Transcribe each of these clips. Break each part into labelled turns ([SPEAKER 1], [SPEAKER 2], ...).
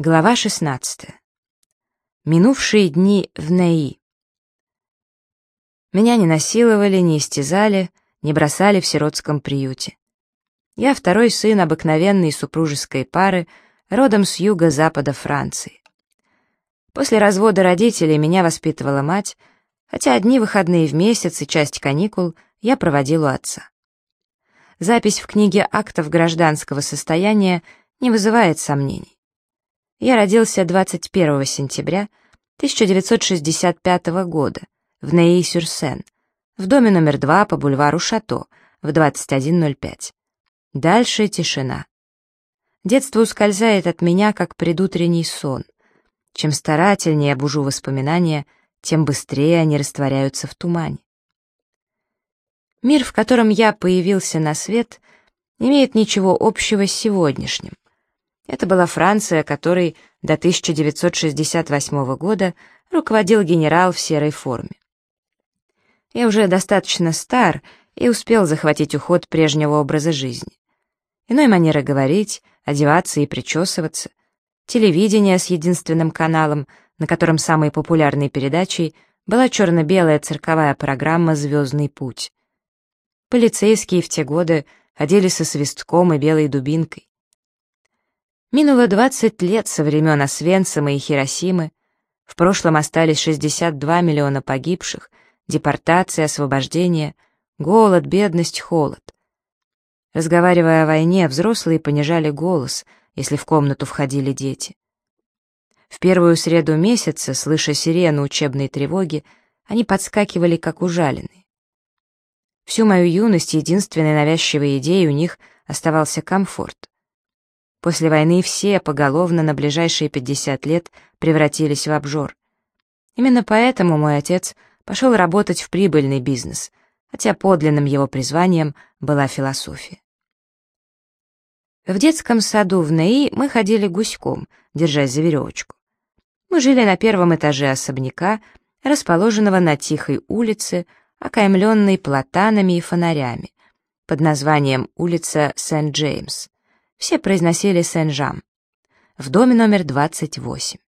[SPEAKER 1] Глава 16. Минувшие дни в Наи. Меня не насиловали, не истязали, не бросали в сиротском приюте. Я второй сын обыкновенной супружеской пары, родом с юго-запада Франции. После развода родителей меня воспитывала мать, хотя одни выходные в месяц и часть каникул я проводил у отца. Запись в книге актов гражданского состояния не вызывает сомнений. Я родился 21 сентября 1965 года в Ней-Сюрсен, в доме номер 2 по бульвару Шато в 21.05. Дальше тишина. Детство ускользает от меня, как предутренний сон. Чем старательнее обужу воспоминания, тем быстрее они растворяются в тумане. Мир, в котором я появился на свет, имеет ничего общего с сегодняшним. Это была Франция, которой до 1968 года руководил генерал в серой форме. Я уже достаточно стар и успел захватить уход прежнего образа жизни. Иной манеры говорить, одеваться и причесываться, телевидение с единственным каналом, на котором самой популярной передачей была черно-белая цирковая программа «Звездный путь». Полицейские в те годы ходили со свистком и белой дубинкой. Минуло 20 лет со времен Освенцима и Хиросимы. В прошлом остались 62 миллиона погибших, депортация, освобождение, голод, бедность, холод. Разговаривая о войне, взрослые понижали голос, если в комнату входили дети. В первую среду месяца, слыша сирену учебной тревоги, они подскакивали, как ужаленные. Всю мою юность единственной навязчивой идеей у них оставался комфорт. После войны все поголовно на ближайшие 50 лет превратились в обжор. Именно поэтому мой отец пошел работать в прибыльный бизнес, хотя подлинным его призванием была философия. В детском саду в НАИ мы ходили гуськом, держась за веревочку. Мы жили на первом этаже особняка, расположенного на тихой улице, окаймленной платанами и фонарями, под названием улица Сент-Джеймс. Все произносили Сен-Жам. В доме номер 28.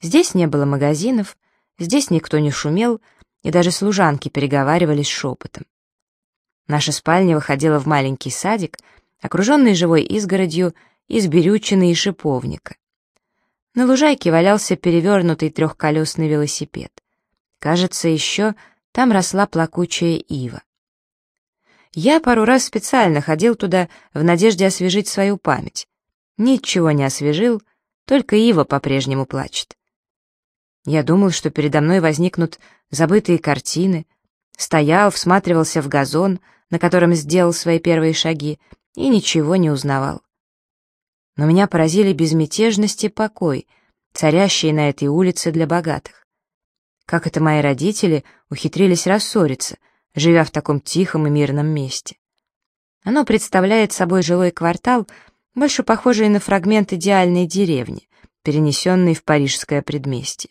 [SPEAKER 1] Здесь не было магазинов, здесь никто не шумел, и даже служанки переговаривались шепотом. Наша спальня выходила в маленький садик, окруженный живой изгородью из берючины и шиповника. На лужайке валялся перевернутый трехколесный велосипед. Кажется, еще там росла плакучая ива. Я пару раз специально ходил туда в надежде освежить свою память. Ничего не освежил, только Ива по-прежнему плачет. Я думал, что передо мной возникнут забытые картины, стоял, всматривался в газон, на котором сделал свои первые шаги, и ничего не узнавал. Но меня поразили безмятежность и покой, царящие на этой улице для богатых. Как это мои родители ухитрились рассориться — живя в таком тихом и мирном месте. Оно представляет собой жилой квартал, больше похожий на фрагмент идеальной деревни, перенесенный в парижское предместье.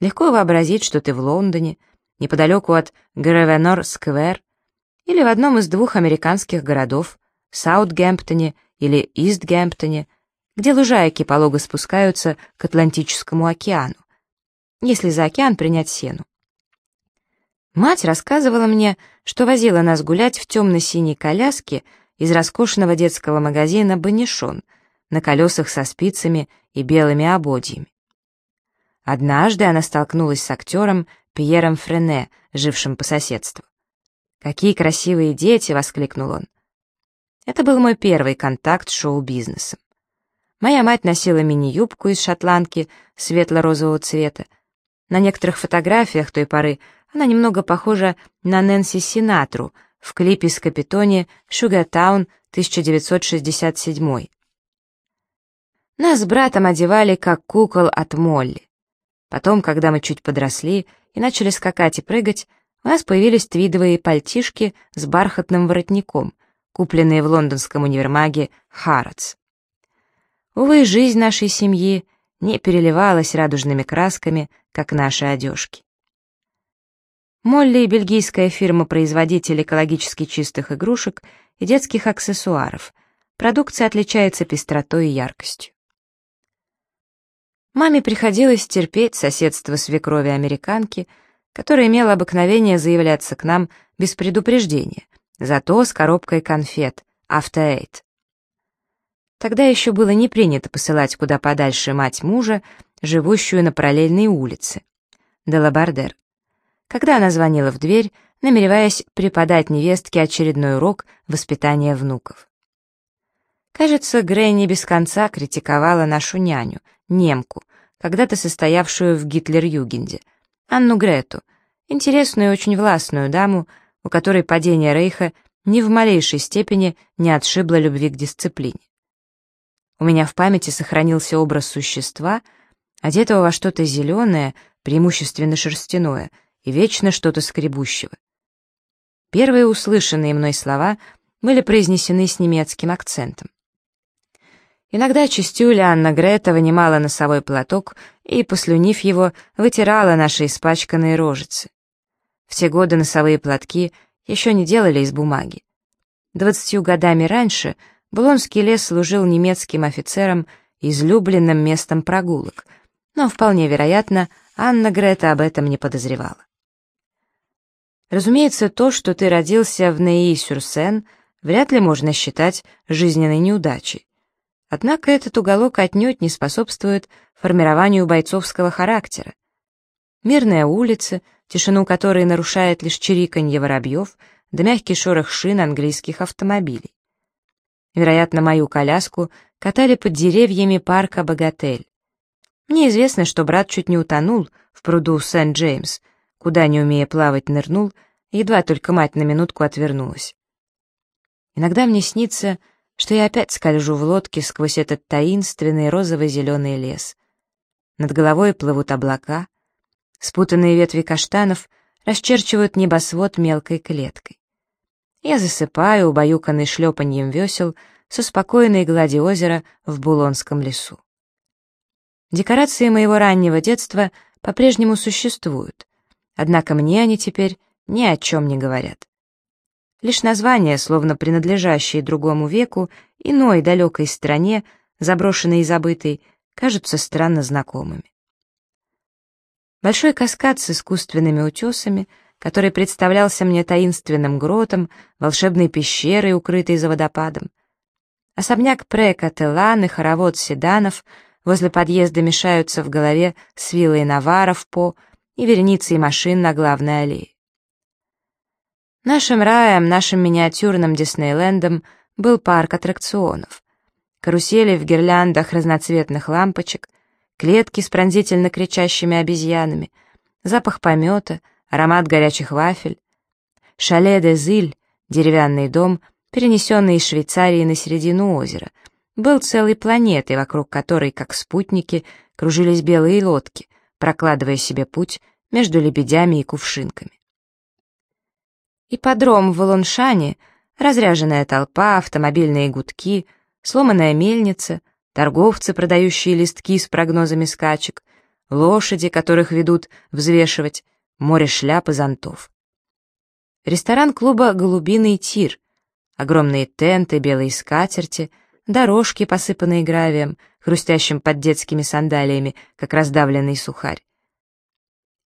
[SPEAKER 1] Легко вообразить, что ты в Лондоне, неподалеку от Гревенор-сквер, или в одном из двух американских городов, Саутгемптоне или Истгемптоне, где лужайки полого спускаются к Атлантическому океану, если за океан принять сену. Мать рассказывала мне, что возила нас гулять в темно-синей коляске из роскошного детского магазина «Банишон» на колесах со спицами и белыми ободьями. Однажды она столкнулась с актером Пьером Френе, жившим по соседству. «Какие красивые дети!» — воскликнул он. Это был мой первый контакт с шоу-бизнесом. Моя мать носила мини-юбку из шотландки светло-розового цвета. На некоторых фотографиях той поры она немного похожа на Нэнси Синатру в клипе с Капитони «Шугартаун» 1967. Нас с братом одевали как кукол от Молли. Потом, когда мы чуть подросли и начали скакать и прыгать, у нас появились твидовые пальтишки с бархатным воротником, купленные в лондонском универмаге Харатс. Увы, жизнь нашей семьи не переливалась радужными красками, как наши одежки. Молли — бельгийская фирма-производитель экологически чистых игрушек и детских аксессуаров. Продукция отличается пестротой и яркостью. Маме приходилось терпеть соседство свекрови-американки, которая имела обыкновение заявляться к нам без предупреждения, зато с коробкой конфет, автоэйт. Тогда еще было не принято посылать куда подальше мать мужа, живущую на параллельной улице, Делабардер. Когда она звонила в дверь, намереваясь преподать невестке очередной урок воспитания внуков. Кажется, Грэнни без конца критиковала нашу няню, немку, когда-то состоявшую в Гитлер-Югенде, Анну Грету, интересную и очень властную даму, у которой падение Рейха ни в малейшей степени не отшибло любви к дисциплине. У меня в памяти сохранился образ существа, одетого во что-то зеленое, преимущественно шерстяное, и вечно что-то скребущего. Первые услышанные мной слова были произнесены с немецким акцентом. Иногда чистюля Анна Грета вынимала носовой платок и, послюнив его, вытирала наши испачканные рожицы. В те годы носовые платки еще не делали из бумаги. Двадцатью годами раньше Булонский лес служил немецким офицерам излюбленным местом прогулок, но вполне вероятно, Анна Грета об этом не подозревала. Разумеется, то, что ты родился в Неи-Сюрсен, вряд ли можно считать жизненной неудачей. Однако этот уголок отнюдь не способствует формированию бойцовского характера. Мирная улица, тишину которой нарушает лишь чириканье воробьев, да мягкий шорох шин английских автомобилей. Вероятно, мою коляску катали под деревьями парка Богатель. Мне известно, что брат чуть не утонул в пруду Сент-Джеймс, куда, не умея плавать, нырнул, едва только мать на минутку отвернулась. Иногда мне снится, что я опять скольжу в лодке сквозь этот таинственный розово-зеленый лес. Над головой плывут облака, спутанные ветви каштанов расчерчивают небосвод мелкой клеткой. Я засыпаю, убаюканный шлепаньем весел, со спокойной глади озера в Булонском лесу. Декорации моего раннего детства по-прежнему существуют, Однако мне они теперь ни о чем не говорят. Лишь названия, словно принадлежащие другому веку, иной далекой стране, заброшенной и забытой, кажутся странно знакомыми. Большой каскад с искусственными утесами, который представлялся мне таинственным гротом, волшебной пещерой, укрытой за водопадом. Особняк Прекателан и хоровод седанов возле подъезда мешаются в голове с виллой Наваров по и вереницей машин на главной аллее. Нашим раем, нашим миниатюрным Диснейлендом был парк аттракционов. Карусели в гирляндах разноцветных лампочек, клетки с пронзительно кричащими обезьянами, запах помета, аромат горячих вафель, шале де Зиль, деревянный дом, перенесенный из Швейцарии на середину озера, был целой планетой, вокруг которой, как спутники, кружились белые лодки, прокладывая себе путь между лебедями и кувшинками. Ипподром в Волоншане, разряженная толпа, автомобильные гудки, сломанная мельница, торговцы, продающие листки с прогнозами скачек, лошади, которых ведут взвешивать, море шляп и зонтов. Ресторан клуба «Голубиный тир», огромные тенты, белые скатерти, дорожки, посыпанные гравием, хрустящим под детскими сандалиями, как раздавленный сухарь.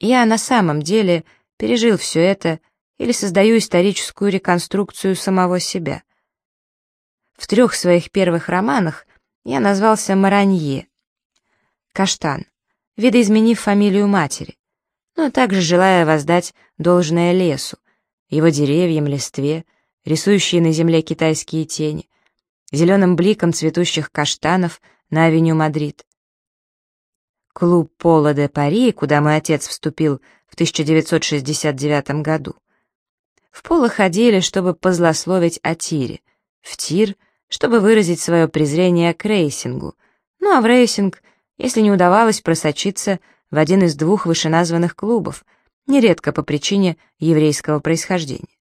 [SPEAKER 1] Я на самом деле пережил все это или создаю историческую реконструкцию самого себя. В трех своих первых романах я назвался Маранье, Каштан, видоизменив фамилию матери, но также желая воздать должное лесу, его деревьям, листве, рисующие на земле китайские тени, зеленым бликом цветущих каштанов на авеню Мадрид. Клуб Поло де Пари, куда мой отец вступил в 1969 году. В Поло ходили, чтобы позлословить о тире, в тир, чтобы выразить свое презрение к рейсингу, ну а в рейсинг, если не удавалось просочиться в один из двух вышеназванных клубов, нередко по причине еврейского происхождения.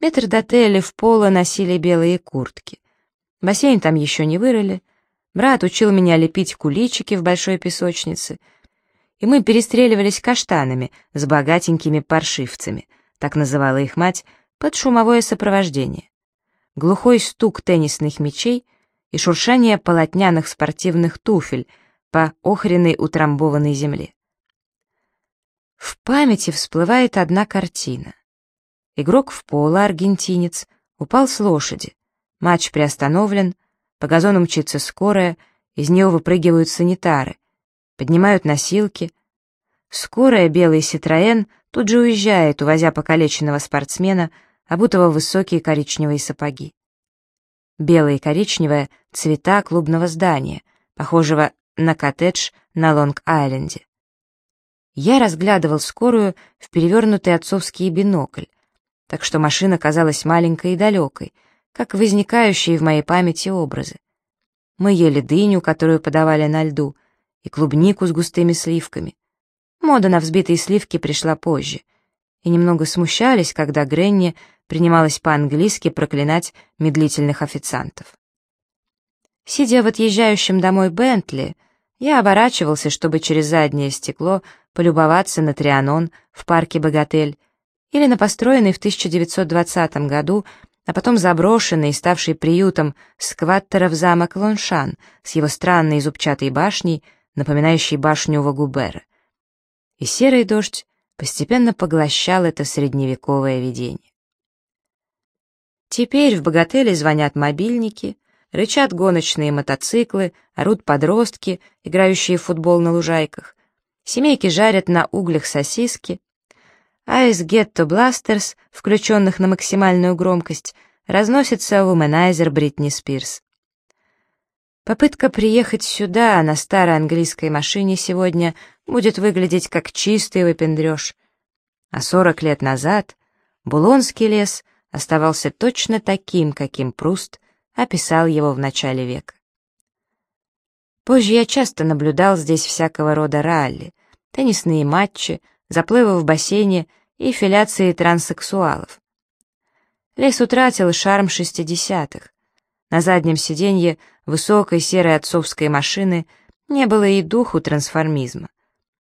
[SPEAKER 1] Метрдотели в поло носили белые куртки. Бассейн там еще не вырыли. Брат учил меня лепить куличики в большой песочнице. И мы перестреливались каштанами с богатенькими паршивцами, так называла их мать, под шумовое сопровождение. Глухой стук теннисных мячей и шуршание полотняных спортивных туфель по охренной утрамбованной земле. В памяти всплывает одна картина. Игрок в поло, аргентинец, упал с лошади. Матч приостановлен, по газону мчится скорая, из нее выпрыгивают санитары, поднимают носилки. Скорая белый Ситроен тут же уезжает, увозя покалеченного спортсмена, обутого в высокие коричневые сапоги. Белое и коричневое — цвета клубного здания, похожего на коттедж на Лонг-Айленде. Я разглядывал скорую в перевернутый отцовский бинокль, так что машина казалась маленькой и далекой, как возникающие в моей памяти образы. Мы ели дыню, которую подавали на льду, и клубнику с густыми сливками. Мода на взбитые сливки пришла позже, и немного смущались, когда Гренни принималась по-английски проклинать медлительных официантов. Сидя в отъезжающем домой Бентли, я оборачивался, чтобы через заднее стекло полюбоваться на Трианон в парке Богатель или на построенный в 1920 году, а потом заброшенный ставший приютом скваттеров замок Лоншан с его странной зубчатой башней, напоминающей башню Вагубера. И серый дождь постепенно поглощал это средневековое видение. Теперь в Богателе звонят мобильники, рычат гоночные мотоциклы, орут подростки, играющие в футбол на лужайках, семейки жарят на углях сосиски, а из гетто бластерс, включенных на максимальную громкость, разносится вуменайзер Бритни Спирс. Попытка приехать сюда на старой английской машине сегодня будет выглядеть как чистый выпендреж. А сорок лет назад Булонский лес оставался точно таким, каким Пруст описал его в начале века. Позже я часто наблюдал здесь всякого рода ралли, теннисные матчи, заплывы в бассейне и филяции транссексуалов. Лес утратил шарм шестидесятых. На заднем сиденье высокой серой отцовской машины не было и духу трансформизма.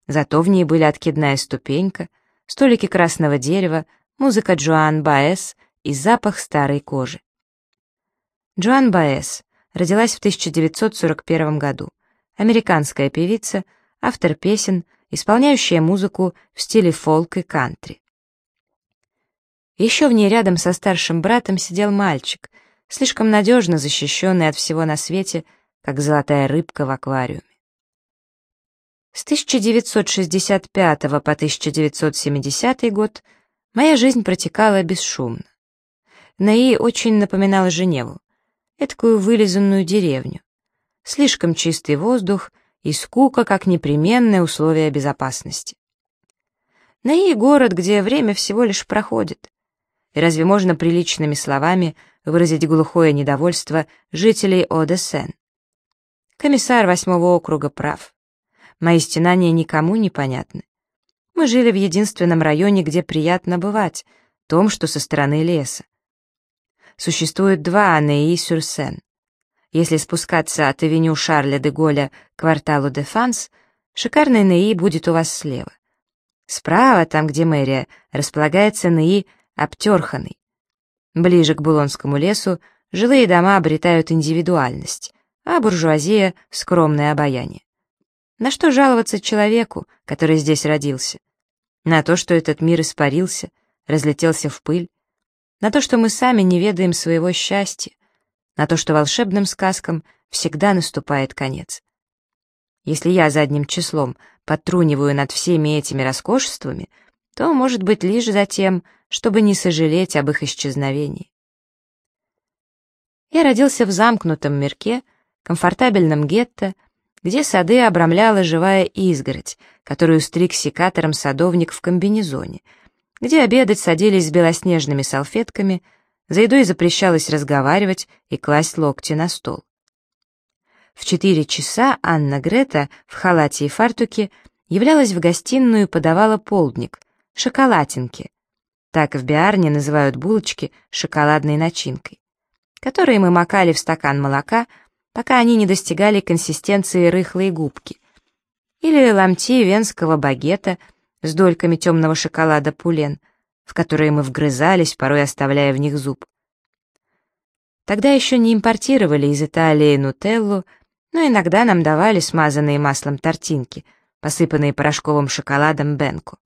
[SPEAKER 1] Зато в ней были откидная ступенька, столики красного дерева, музыка Джоан Баэс и запах старой кожи. Джоан Баэс родилась в 1941 году. Американская певица, автор песен, исполняющая музыку в стиле фолк и кантри. Еще в ней рядом со старшим братом сидел мальчик, слишком надежно защищенный от всего на свете, как золотая рыбка в аквариуме. С 1965 по 1970 год моя жизнь протекала бесшумно. Наи очень напоминала Женеву эткую вылизанную деревню. Слишком чистый воздух и скука как непременное условие безопасности. Наи — город, где время всего лишь проходит. И разве можно приличными словами выразить глухое недовольство жителей Одесен? Комиссар восьмого округа прав. Мои стенания никому не понятны. Мы жили в единственном районе, где приятно бывать, том, что со стороны леса существует два Анеи-Сюрсен. Если спускаться от авеню Шарля де Голля к кварталу де Фанс, шикарный Неи будет у вас слева. Справа, там, где мэрия, располагается Неи обтерханный. Ближе к Булонскому лесу жилые дома обретают индивидуальность, а буржуазия — скромное обаяние. На что жаловаться человеку, который здесь родился? На то, что этот мир испарился, разлетелся в пыль, на то, что мы сами не ведаем своего счастья, на то, что волшебным сказкам всегда наступает конец. Если я задним числом подтруниваю над всеми этими роскошествами, то, может быть, лишь за тем, чтобы не сожалеть об их исчезновении. Я родился в замкнутом мирке, комфортабельном гетто, где сады обрамляла живая изгородь, которую стриг секатором садовник в комбинезоне — где обедать садились с белоснежными салфетками, за едой запрещалось разговаривать и класть локти на стол. В четыре часа Анна Грета в халате и фартуке являлась в гостиную и подавала полдник, шоколадинки. Так в Биарне называют булочки с шоколадной начинкой, которые мы макали в стакан молока, пока они не достигали консистенции рыхлой губки, или ломти венского багета — с дольками темного шоколада пулен, в которые мы вгрызались, порой оставляя в них зуб. Тогда еще не импортировали из Италии нутеллу, но иногда нам давали смазанные маслом тортинки, посыпанные порошковым шоколадом бенку.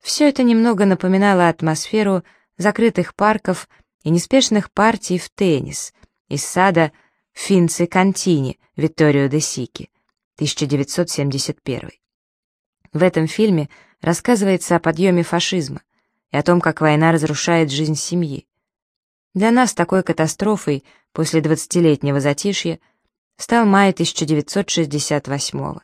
[SPEAKER 1] Все это немного напоминало атмосферу закрытых парков и неспешных партий в теннис из сада Финци Кантини Витторио де Сики, 1971. В этом фильме рассказывается о подъеме фашизма и о том, как война разрушает жизнь семьи. Для нас такой катастрофой после 20-летнего затишья стал май 1968 -го.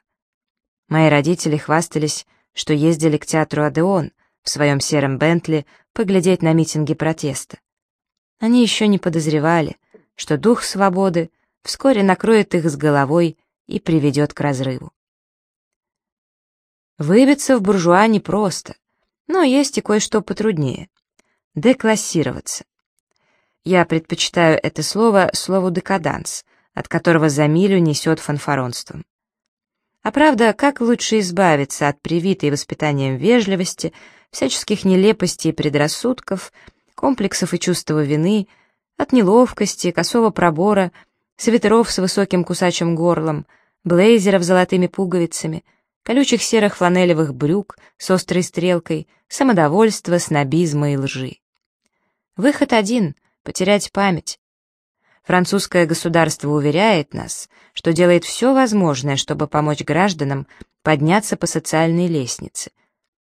[SPEAKER 1] Мои родители хвастались, что ездили к театру «Адеон» в своем сером Бентли поглядеть на митинги протеста. Они еще не подозревали, что дух свободы вскоре накроет их с головой и приведет к разрыву. Выбиться в буржуа непросто, но есть и кое-что потруднее — деклассироваться. Я предпочитаю это слово слову «декаданс», от которого за милю несет фанфаронством. А правда, как лучше избавиться от привитой воспитанием вежливости, всяческих нелепостей и предрассудков, комплексов и чувства вины, от неловкости, косого пробора, свитеров с высоким кусачим горлом, блейзеров с золотыми пуговицами, колючих серых фланелевых брюк с острой стрелкой, самодовольства, снобизма и лжи. Выход один потерять память. Французское государство уверяет нас, что делает все возможное, чтобы помочь гражданам подняться по социальной лестнице.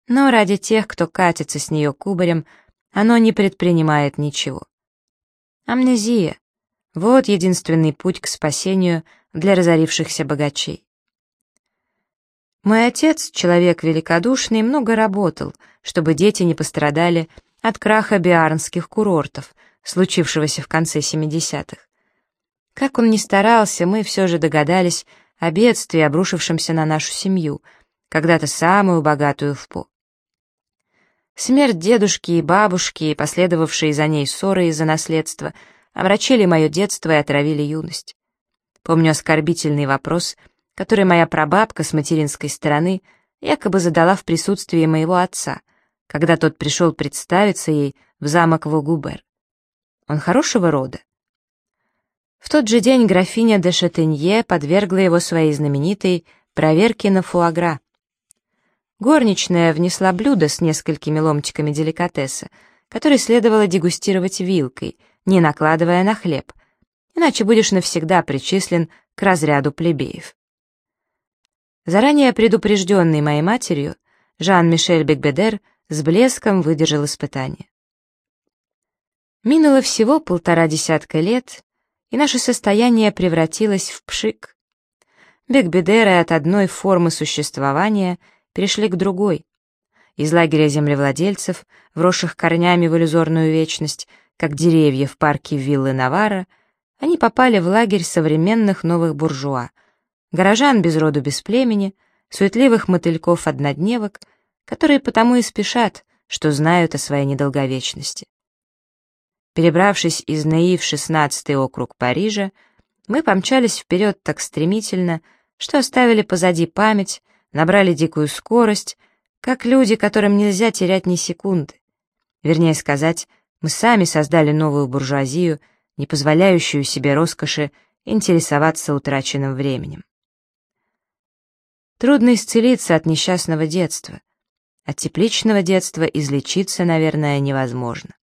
[SPEAKER 1] Но ради тех, кто катится с нее кубарем, оно не предпринимает ничего. Амнезия — вот единственный путь к спасению для разорившихся богачей. Мой отец, человек великодушный, много работал, чтобы дети не пострадали от краха биарнских курортов — случившегося в конце 70-х. Как он ни старался, мы все же догадались о бедствии, обрушившемся на нашу семью, когда-то самую богатую в По. Смерть дедушки и бабушки, и последовавшие за ней ссоры из-за наследства, омрачили мое детство и отравили юность. Помню оскорбительный вопрос, который моя прабабка с материнской стороны якобы задала в присутствии моего отца, когда тот пришел представиться ей в замок Вогубер. Он хорошего рода. В тот же день графиня де Шатенье подвергла его своей знаменитой проверке на фуагра. Горничная внесла блюдо с несколькими ломтиками деликатеса, который следовало дегустировать вилкой, не накладывая на хлеб, иначе будешь навсегда причислен к разряду плебеев. Заранее предупрежденный моей матерью, Жан-Мишель Бекбедер с блеском выдержал испытание. Минуло всего полтора десятка лет, и наше состояние превратилось в пшик. Бекбедеры от одной формы существования перешли к другой. Из лагеря землевладельцев, вросших корнями в иллюзорную вечность, как деревья в парке виллы Навара, они попали в лагерь современных новых буржуа, горожан без роду без племени, суетливых мотыльков-однодневок, которые потому и спешат, что знают о своей недолговечности. Перебравшись из Наи в 16-й округ Парижа, мы помчались вперед так стремительно, что оставили позади память, набрали дикую скорость, как люди, которым нельзя терять ни секунды. Вернее сказать, мы сами создали новую буржуазию, не позволяющую себе роскоши интересоваться утраченным временем. Трудно исцелиться от несчастного детства. От тепличного детства излечиться, наверное, невозможно.